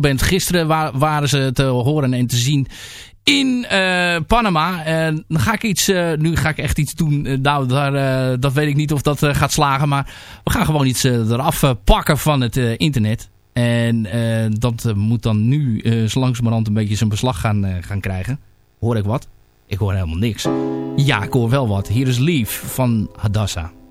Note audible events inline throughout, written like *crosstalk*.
Little Gisteren waren ze te horen en te zien in eh, Panama. En dan ga ik iets, eh, nu ga ik echt iets doen. Eh, nou, daar, dat weet ik niet of dat gaat slagen. Maar we gaan gewoon iets eraf pakken van het internet. En dat moet dan nu uh, zo langzamerhand een beetje zijn beslag gaan, gaan krijgen. Hoor ik wat? Ik hoor helemaal niks. Ja, ik hoor wel wat. Hier is Lief van Hadassah.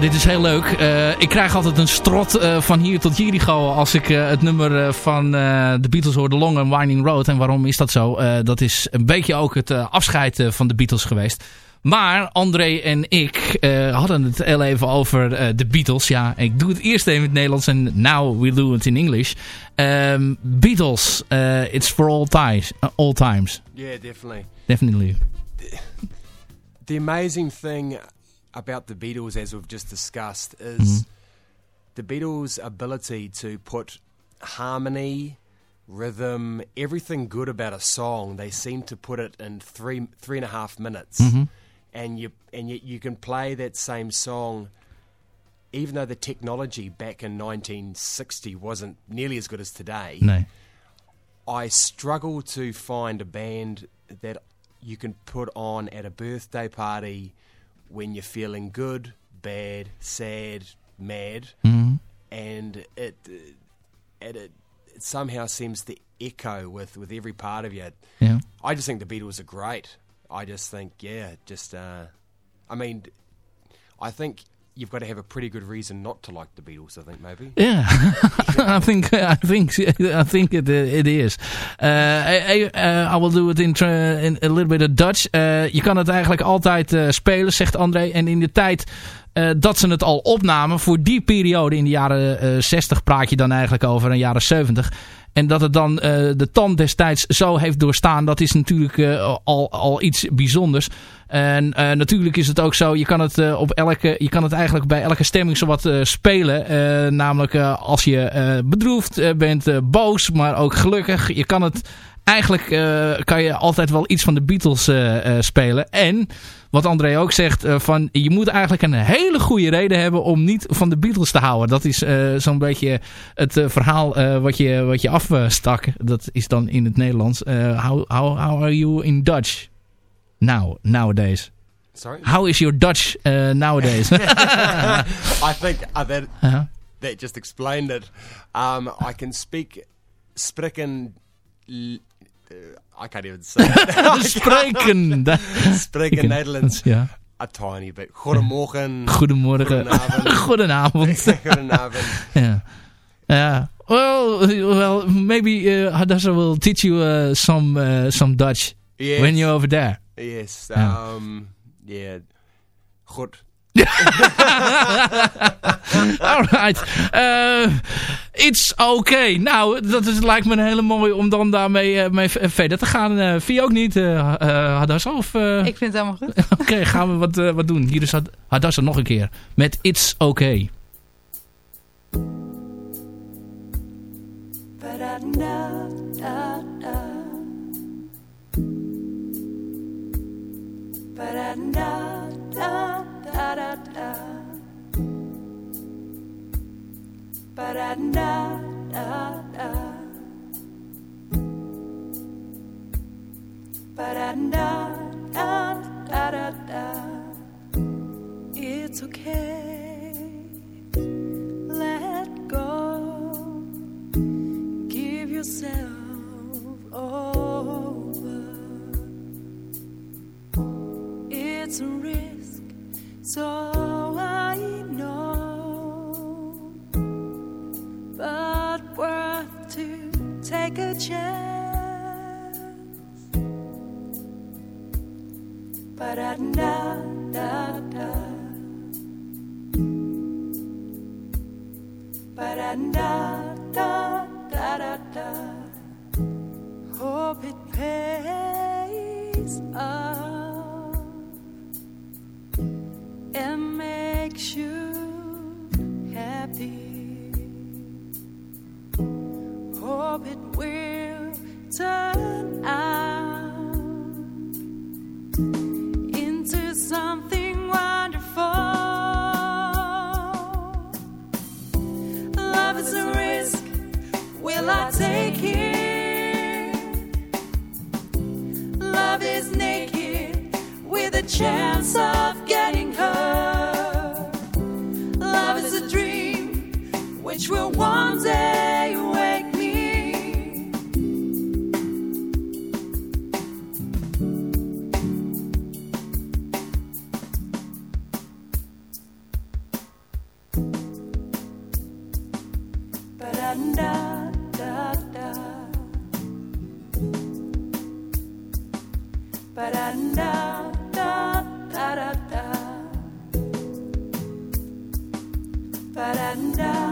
Dit is heel leuk. Eh, ik krijg altijd een strot eh, van hier tot Jericho als ik eh, het nummer van de Beatles hoor, The Long and Winding Road. En waarom is dat zo? Dat is een beetje ook het afscheid van de Beatles geweest. Maar André en ik hadden het heel even over de Beatles. Ja, ik doe het eerst even in het Nederlands en now we do it in English. Ehm, Beatles, it's for all times. all times, Yeah, definitely. definitely. The amazing thing about the Beatles, as we've just discussed, is mm-hmm. the Beatles' ability to put harmony, rhythm, everything good about a song. They seem to put it in three three and a half minutes, mm-hmm. and you and yet you can play that same song. Even though the technology back in 1960 wasn't nearly as good as today, Nee. I struggle to find a band that you can put on at a birthday party when you're feeling good, bad, sad, mad, and it it, it it somehow seems to echo with with every part of you. Ja. I just think the Beatles are great. I just think, yeah, just uh, I mean, I think you've got to have a pretty good reason not to like the Beatles. I think maybe. Yeah, *laughs* I think I think I think it it is. Uh, I, I, I will do it in, in a little bit of Dutch. Uh, je kan het eigenlijk altijd uh, spelen, zegt André. En in de tijd eh, dat ze het al opnamen voor die periode in de jaren eh 60 praat je dan eigenlijk over, de jaren 70. En dat het dan eh, de tand destijds zo heeft doorstaan, dat is natuurlijk al, al iets bijzonders. En natuurlijk is het ook zo, je kan het, op elke, je kan het eigenlijk bij elke stemming zowat spelen. Namelijk als je bedroefd bent, boos, maar ook gelukkig. Je kan het eigenlijk eh, kan je altijd wel iets van de Beatles eh, eh, spelen. En wat André ook zegt, van je moet eigenlijk een hele goede reden hebben om niet van de Beatles te houden. Dat is zo'n beetje het verhaal wat, je, wat je afstak. Dat is dan in het Nederlands. How, how, how are you in Dutch? Now, nowadays. Sorry? How is your Dutch nowadays? *laughs* I think that, Uh-huh. that just explained it. Um, I can speak spreken. I can't even say. *laughs* Spreken. Spreken Nederlands Ja. a tiny bit. Goedemorgen. Goedemorgen. Goedenavond. *laughs* Goedenavond. *laughs* Goedenavond. yeah. Yeah. Well, well, maybe uh, Hadassah will teach you uh, some uh, some Dutch Yes. when you're over there. Yes. Ja. Um, yeah. Goed. *laughs* Alright. Uh, it's okay. Nou, dat is, lijkt me een hele mooie om dan daarmee uh, mee verder te gaan. Uh, vind je ook niet, uh, uh, Hadassah? Of, uh, Ik vind het helemaal goed. *laughs* Oké, gaan we wat, uh, wat doen. Hier is Had- Hadassah nog een keer. Met It's Okay. da da da ba da da da da ba da da da da da it's okay. no. star.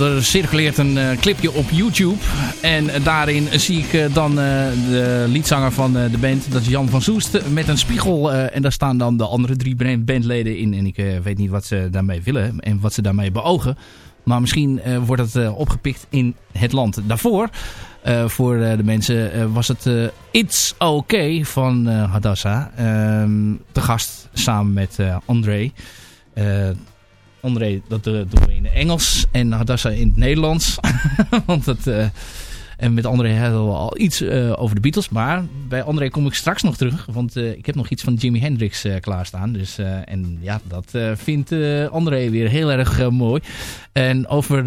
Er circuleert een eh, clipje op YouTube. En eh, daarin zie ik eh, dan eh, de liedzanger van eh, de band. Dat is Jan van Soest. Met een spiegel. eh, en daar staan dan de andere drie bandleden in. En ik eh, weet niet wat ze daarmee willen. En wat ze daarmee beogen. Maar misschien eh, wordt het eh, opgepikt in het land. Daarvoor, eh, voor eh, de mensen, eh, was het eh, It's Okay van eh, Hadassa. Ehm, te gast samen met eh, André. André, dat eh, doen we in het Engels. En Hadassa in het Nederlands. *laughs* Want het, eh, en met André hadden we al iets eh, over de Beatles. Maar bij André kom ik straks nog terug. Want ik heb nog iets van Jimi Hendrix klaarstaan. Dus, en ja, dat vindt André weer heel erg mooi. En over,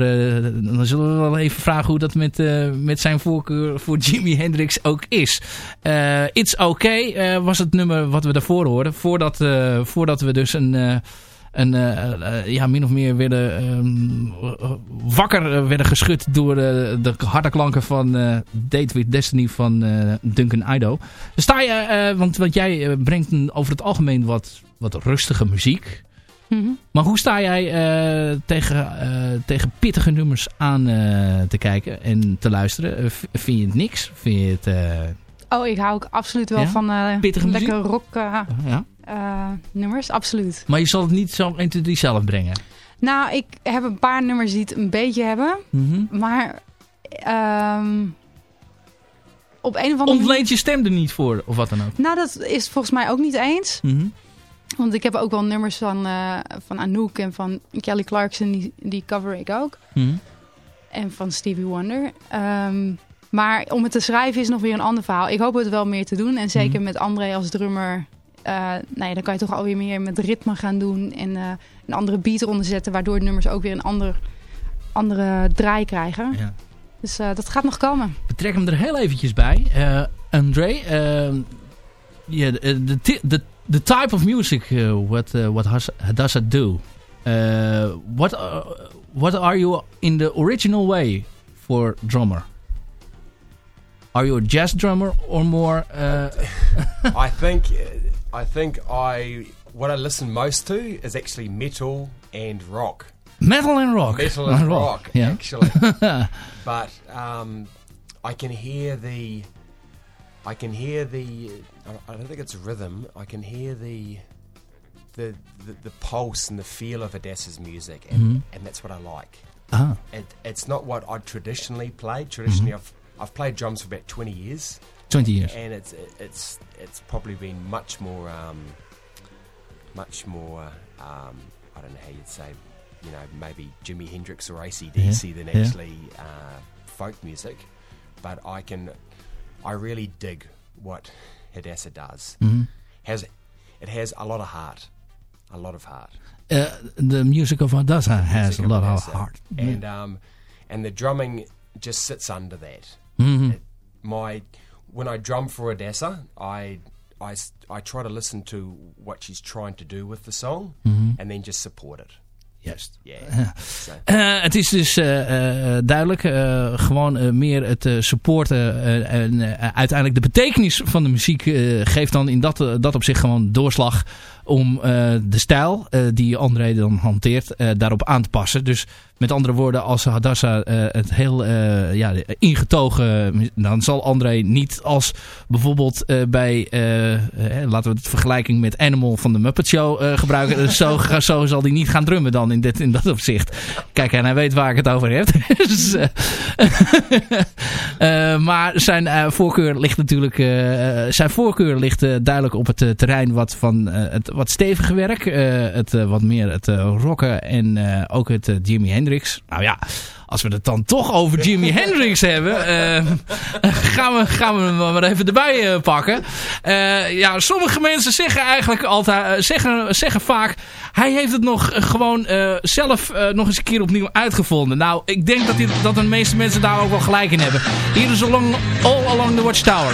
dan zullen we wel even vragen hoe dat met, met zijn voorkeur voor Jimi Hendrix ook is. It's Okay was het nummer wat we daarvoor hoorden. Voordat, voordat we dus een... en eh, eh, ja, min of meer werden ehm, eh, wakker eh, werden geschud door de harde klanken van Date with Destiny van Duncan Ido. Dus sta je, want, want jij brengt over het algemeen wat, wat rustige muziek. Mhm. Maar hoe sta jij tegen, tegen pittige nummers aan te kijken en te luisteren? Vind je het niks? Vind je het... Oh, ik hou ook absoluut wel Ja? van Pittige muziek? lekker rock ja? Eh, nummers. Absoluut. Maar je zal het niet zo 1, 2, 3 zelf brengen. Nou, ik heb een paar nummers die het een beetje hebben. Mhm. Maar ehm, op een of andere. Ontleent je stem er niet voor, of wat dan ook? Nou, dat is volgens mij ook niet eens. Mhm. Want ik heb ook wel nummers van, eh, van Anouk en van Kelly Clarkson. Die, die cover ik ook. Mhm. En van Stevie Wonder. Ehm, maar om het te schrijven is nog weer een ander verhaal. Ik hoop het wel meer te doen. En zeker met André als drummer. Eh nou ja, dan kan je toch alweer meer met ritme gaan doen. En eh, een andere beat eronder zetten. Waardoor de nummers ook weer een ander, andere draai krijgen. Ja. Dus eh, dat gaat nog komen. betrek hem er heel eventjes bij. Eh André, eh, yeah, the, type of music, uh, what, uh, what has, does it do? Uh, what, uh, what are you in the original way for drummer? Are you a jazz drummer or more... Uh, *laughs* I think I think I what I listen most to is actually metal and rock. metal and rock? Metal *laughs* and rock, yeah. actually. *laughs* but um, I can hear the I can hear the I don't think it's rhythm. I can hear the the the, the pulse and the feel of Adassa's music, and, Mhm. and that's what I like. Ah, It, it's not what I traditionally played. Traditionally, I've I've played drums for about twenty years, 20 years. and it's it's it's probably been much more um, much more um, I don't know how you'd say you know maybe Jimi Hendrix or ACDC Yeah, than yeah. actually uh, folk music but I can I really dig what Hadassah does Mhm. has it has a lot of heart a lot of heart Uh, the music of Adassa has a lot of Hadassah. heart. and um, and the drumming just sits under that Mhm. my when I drum for Odessa, I, I I try to listen to what she's trying to do with the song, Mhm. and then just support it. Juist. Yeah. *laughs* Eh, het is dus eh, eh, duidelijk gewoon meer het supporten en uiteindelijk de betekenis van de muziek geeft dan in dat, dat op zich gewoon doorslag om eh, de stijl eh, die André dan hanteert eh, daarop aan te passen. Dus met andere woorden, als Hadassa eh, het heel ja, ingetogen, dan zal André niet als bijvoorbeeld bij, laten we het vergelijking met Animal van de Muppet Show gebruiken. *laughs* zo, zo zal hij niet gaan drummen dan in, dit, in dat opzicht. Kijk, en hij weet waar ik het over heb. dus, maar zijn voorkeur ligt natuurlijk, zijn voorkeur ligt duidelijk op het terrein wat van het wat stevige werk, eh, het eh, wat meer het eh, rocken en ook het Jimi Hendrix. Nou ja, als we het dan toch over Jimi *laughs* Hendrix hebben, *laughs* gaan, we, gaan we hem maar even erbij pakken. Ja, sommige mensen zeggen eigenlijk altijd, zeggen, zeggen vaak, hij heeft het nog gewoon zelf nog eens een keer opnieuw uitgevonden. Nou, ik denk dat, dit, dat de meeste mensen daar ook wel gelijk in hebben. Hier is along, All Along the Watchtower.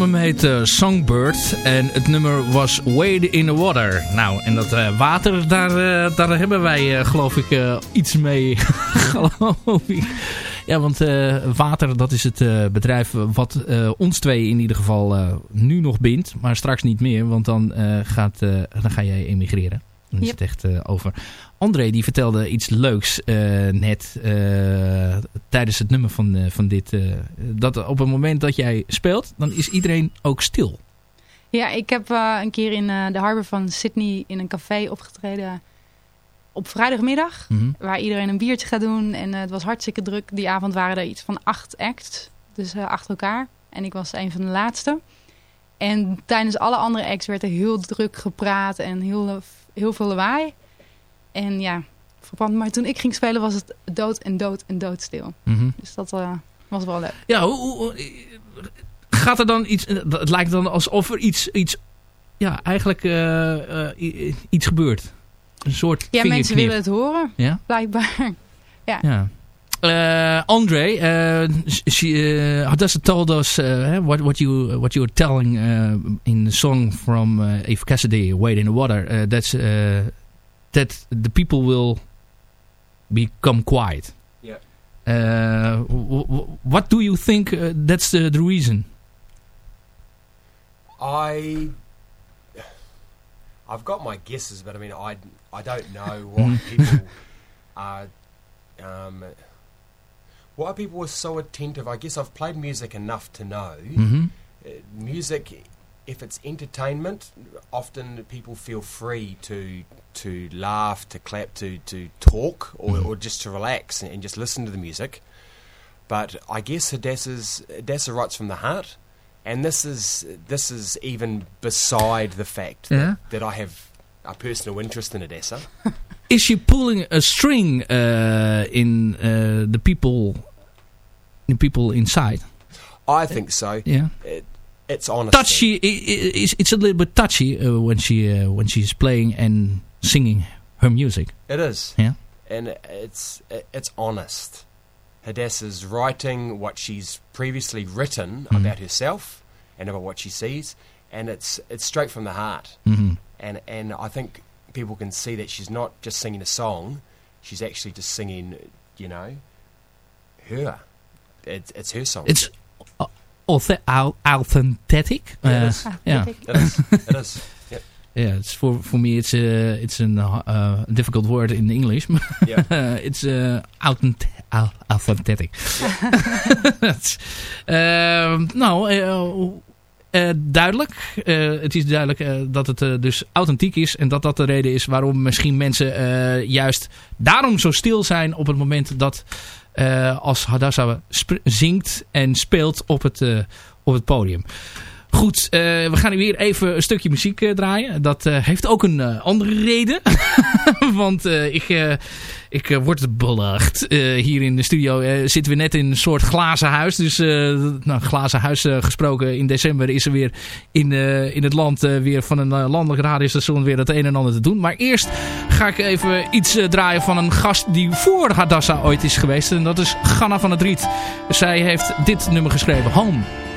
album heet eh, Songbird en het nummer was Wade in the Water. Nou, en dat eh, water, daar, eh, daar hebben wij geloof ik iets mee. *laughs* geloof ik. Ja, want water, dat is het bedrijf wat ons twee in ieder geval nu nog bindt. Maar straks niet meer, want dan, gaat, dan ga jij emigreren. Dan is Yep. het echt over. André die vertelde iets leuks eh, net eh, tijdens het nummer van, eh, van dit. dat op het moment dat jij speelt, dan is iedereen ook stil. Ja, ik heb een keer in de harbor van Sydney in een café opgetreden op vrijdagmiddag. Mhm. Waar iedereen een biertje gaat doen. En het was hartstikke druk. Die avond waren er iets van acht acts. Dus achter elkaar. En ik was een van de laatste. En tijdens alle andere acts werd er heel druk gepraat. En heel, heel veel lawaai. En ja, verbrand. Maar toen ik ging spelen was het dood en dood en doodstil. Mhm. Dus dat eh, was wel leuk. Ja, hoe, hoe- hoe- gaat er dan iets... eh, Het lijkt dan alsof er iets... iets ja, eigenlijk eh, eh, iets gebeurt. Een soort Ja, mensen willen het horen. Ja? Blijkbaar. *laughs* Ja. Uh, Andre, uh, she uh, told us uh, what what you what you were telling in the song from uh, Eve Cassidy, "Wade in the Water." That's that the people will become quiet. Yeah. Uh, w- w- what do you think? Uh, that's the, the reason. I I've got my guesses, but I mean, I I don't know *laughs* why Mm. people are um, why people are so attentive. I guess I've played music enough to know hmm uh, music if it's entertainment, often people feel free to to laugh, to clap, to to talk, or, or just to relax and, and just listen to the music. But I guess Hadassah's Hadassah writes from the heart, and this is this is even beside the fact Yeah. that, that I have a personal interest in Hadassah. *laughs* Is she pulling a string uh, in uh, the people, the people inside? I think so. Yeah. It, it's honest. touchy. i- i- It's, a little bit touchy uh, when she uh, when she's playing and singing her music. It is. Yeah. And it's it's honest. Hadassah's writing what she's previously written Mhm. about herself and about what she sees, and it's it's straight from the heart. hmm And and I think people can see that she's not just singing a song; she's actually just singing, you know, her. It's it's her song. It's uh, auth- au- authentic. Yeah, it Uh, is. yeah, yeah. It's for for me. It's a it's an uh, difficult word in English. Yeah. *laughs* it's uh, authentic. au- authentic. That's, *laughs* eh, duidelijk. Eh, het is duidelijk eh, dat het dus authentiek is. En dat dat de reden is waarom misschien mensen juist daarom zo stil zijn op het moment dat als Hadassah zingt en speelt op het, op het podium. Goed, eh, we gaan weer even een stukje muziek eh, draaien. Dat eh, heeft ook een andere reden. *laughs* Want ik, ik word belacht. Hier in de studio zitten we net in een soort glazen huis. Dus, nou, glazen huis gesproken. In december is er weer in, in het land weer van een landelijk radiostation weer het een en ander te doen. Maar eerst ga ik even iets draaien van een gast die voor Hadassah ooit is geweest. En dat is Ganna van het Riet. Zij heeft dit nummer geschreven, Home.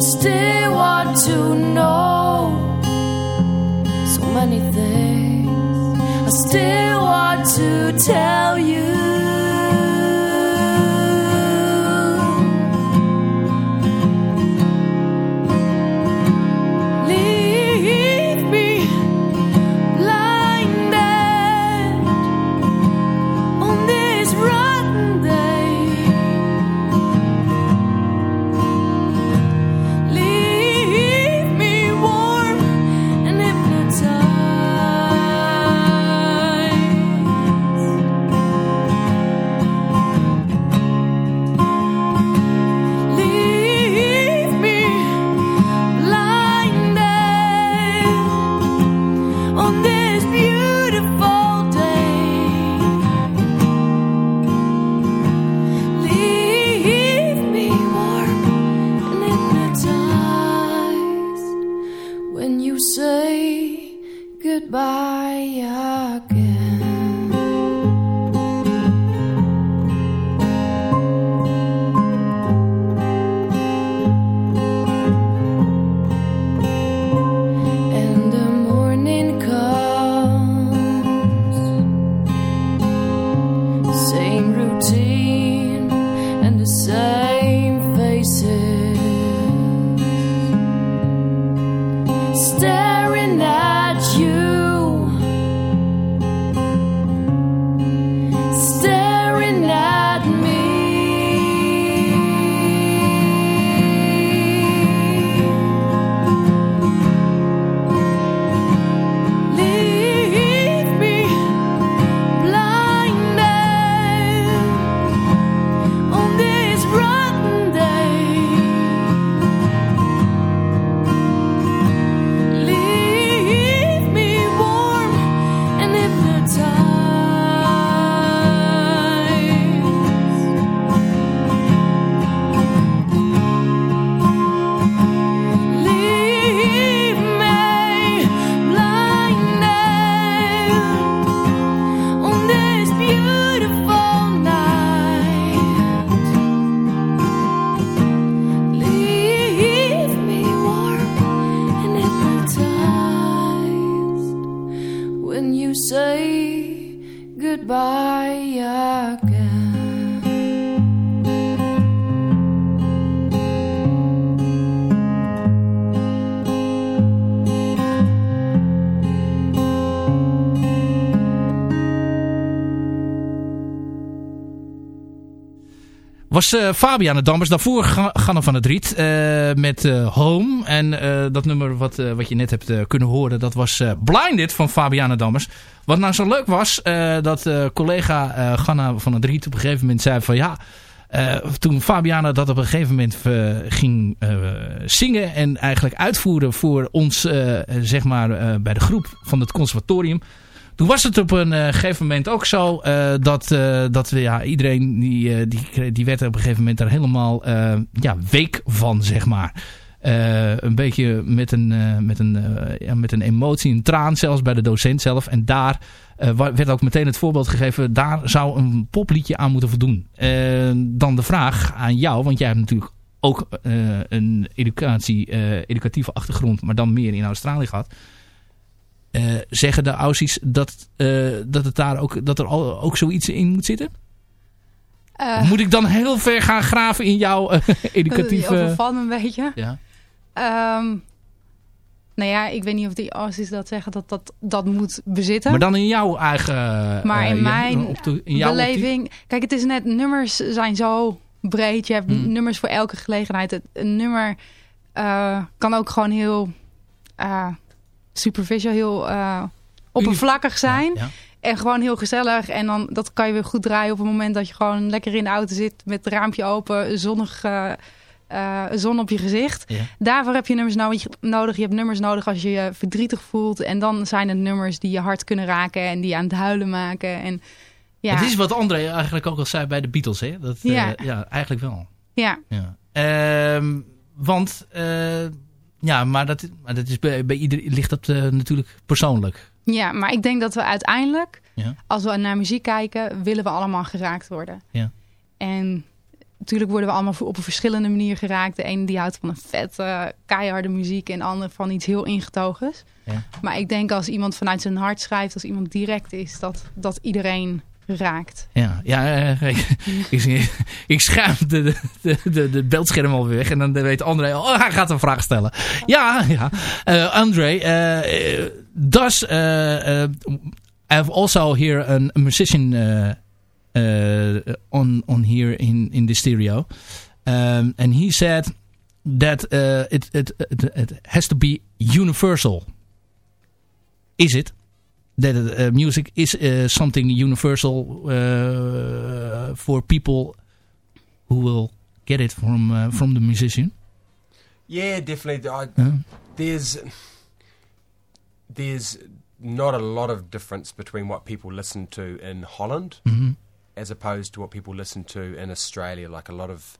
Still want to know. So many things I still want to tell you. Was eh Fabian Dammers. Daarvoor Ga- Ganne van het Riet. eh, met eh, Home. En dat nummer wat, wat je net hebt kunnen horen. Dat was Blinded van Fabiana Dammers. Wat nou zo leuk was. dat collega Ganna van het Riet op een gegeven moment zei van ja... toen Fabiana dat op een gegeven moment ging zingen en eigenlijk uitvoeren voor ons, zeg maar, bij de groep van het conservatorium. Toen was het op een eh, gegeven moment ook zo eh, dat, eh, dat ja, iedereen die, die, die werd op een gegeven moment er helemaal ja, week van, zeg maar. Een beetje met een, met, een, ja, met een emotie, een traan zelfs bij de docent zelf. En daar werd ook meteen het voorbeeld gegeven, daar zou een popliedje aan moeten voldoen. Dan de vraag aan jou, want jij hebt natuurlijk ook een educatie, educatieve achtergrond, maar dan meer in Australië gehad. Eh, zeggen de Aussies dat, eh, dat, het daar ook, dat er al, ook zoiets in moet zitten? Eh, moet ik dan heel ver gaan graven in jouw *laughs* educatieve... overvalt me een beetje. Ja. Ehm, nou ja, ik weet niet of die Aussies dat zeggen dat dat, dat moet bezitten. Maar dan in jouw eigen... Maar in mijn op de- in jouw optiek? beleving. Kijk, het is net, nummers zijn zo breed. Je hebt Hmm. nummers voor elke gelegenheid. Het, een nummer kan ook gewoon heel superficial, heel eh, oppervlakkig zijn. Ja. En gewoon heel gezellig. En dan dat kan je weer goed draaien op het moment dat je gewoon lekker in de auto zit met het raampje open, zonnig, eh, eh, zon op je gezicht. Daarvoor heb je nummers nodig. nodig. Je hebt nummers nodig als je je verdrietig voelt. En dan zijn het nummers die je hart kunnen raken en die je aan het huilen maken. En ja, Het is wat André eigenlijk ook al zei bij de Beatles, hè? Dat, Ja. ja, eigenlijk wel. ja, Ja. Ehm, want, ja, maar dat, maar dat is bij, bij ieder ligt dat eh, natuurlijk persoonlijk. ja, maar ik denk dat we uiteindelijk, Ja. als we naar muziek kijken, willen we allemaal geraakt worden. Ja. En natuurlijk worden we allemaal op een verschillende manier geraakt. De ene die houdt van een vette, keiharde muziek en de andere van iets heel ingetogens. Ja. Maar ik denk als iemand vanuit zijn hart schrijft, als iemand direct is, dat, dat iedereen Ja, ja eh, ik, *laughs* ik, ik schuim de, de, de, de beeldscherm alweer weg. En dan weet André, oh, hij gaat een vraag stellen. Ja, ja. Eh, André, eh, does, eh, I have also here a musician uh, uh, on, on here in, in the stereo. Um, and he said that uh, it, it, it, it has to be universal. Is it? That uh, music is uh, something universal uh, for people who will get it from uh, from the musician. Yeah, definitely. I, Uh, there's there's not a lot of difference between what people listen to in Holland mhm. as opposed to what people listen to in Australia. Like a lot of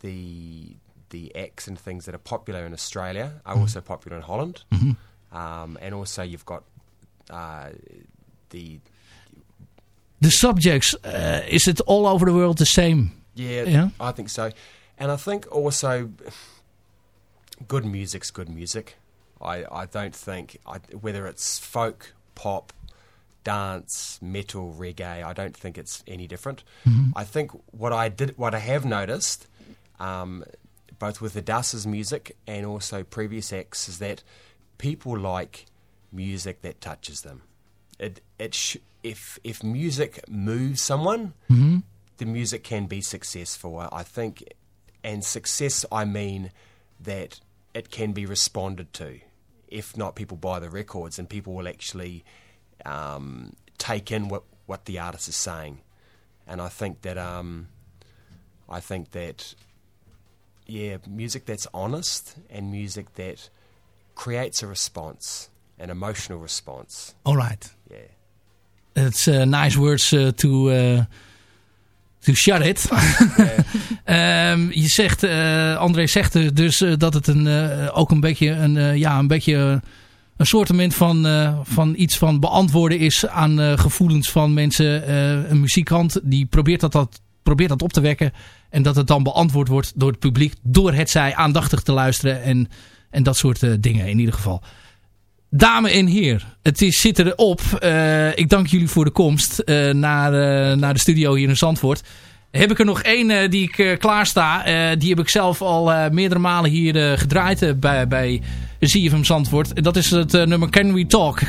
the the acts and things that are popular in Australia are also popular in Holland, Mhm. um, and also you've got uh, the The subjects uh, is it all over the world the same? yeah, Yeah. I think so, and I think also good music's good music. I, I don't think I, whether it's folk, pop, dance, metal, reggae. I don't think it's any different. I think what I did, what I have noticed, um, both with the Das's music and also previous acts, is that people like music that touches them. It it sh- if if music moves someone, the music can be successful. I I think, and success I mean that it can be responded to. If not, people buy the records and people will actually um, take in what what the artist is saying. And I think that um, I think that yeah, music that's honest and music that creates a response, an emotional response. All right. Yeah. It's uh, nice words uh, to uh, to shut it. *laughs* Ehm, je zegt, eh, André zegt dus eh, dat het een, ook een beetje een, ja, een beetje een soortement van, van iets van beantwoorden is aan gevoelens van mensen. Een muzikant die probeert dat, dat, probeert dat op te wekken. En dat het dan beantwoord wordt door het publiek. Door het zij aandachtig te luisteren en, en dat soort dingen in ieder geval. Dame en heer, het is, zit erop. Eh ik dank jullie voor de komst eh, naar, eh, naar de studio hier in Zandvoort. Heb ik er nog één die ik klaarsta. Die heb ik zelf al meerdere malen hier gedraaid bij, bij ZFM Zandvoort. Dat is het nummer Can We Talk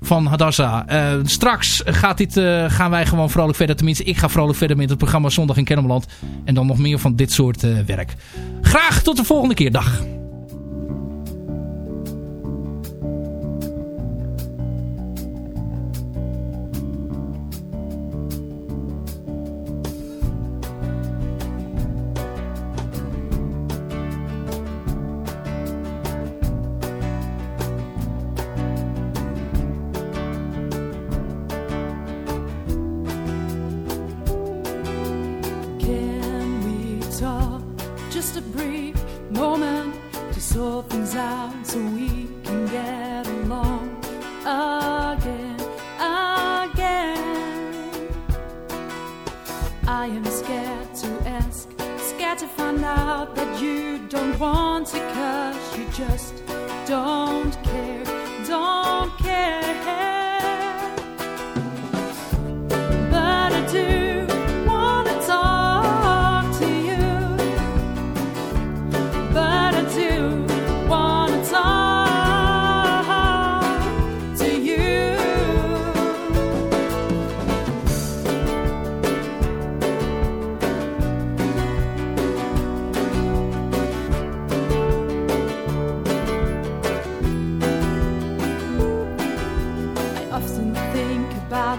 van Hadassa. Straks gaat dit, gaan wij gewoon vrolijk verder. Tenminste, ik ga vrolijk verder met het programma Zondag in Kennemerland. En dan nog meer van dit soort werk. Graag tot de volgende keer. Dag.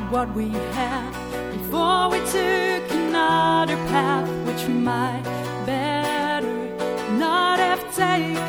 what we had before we took another path, which we might better not have taken.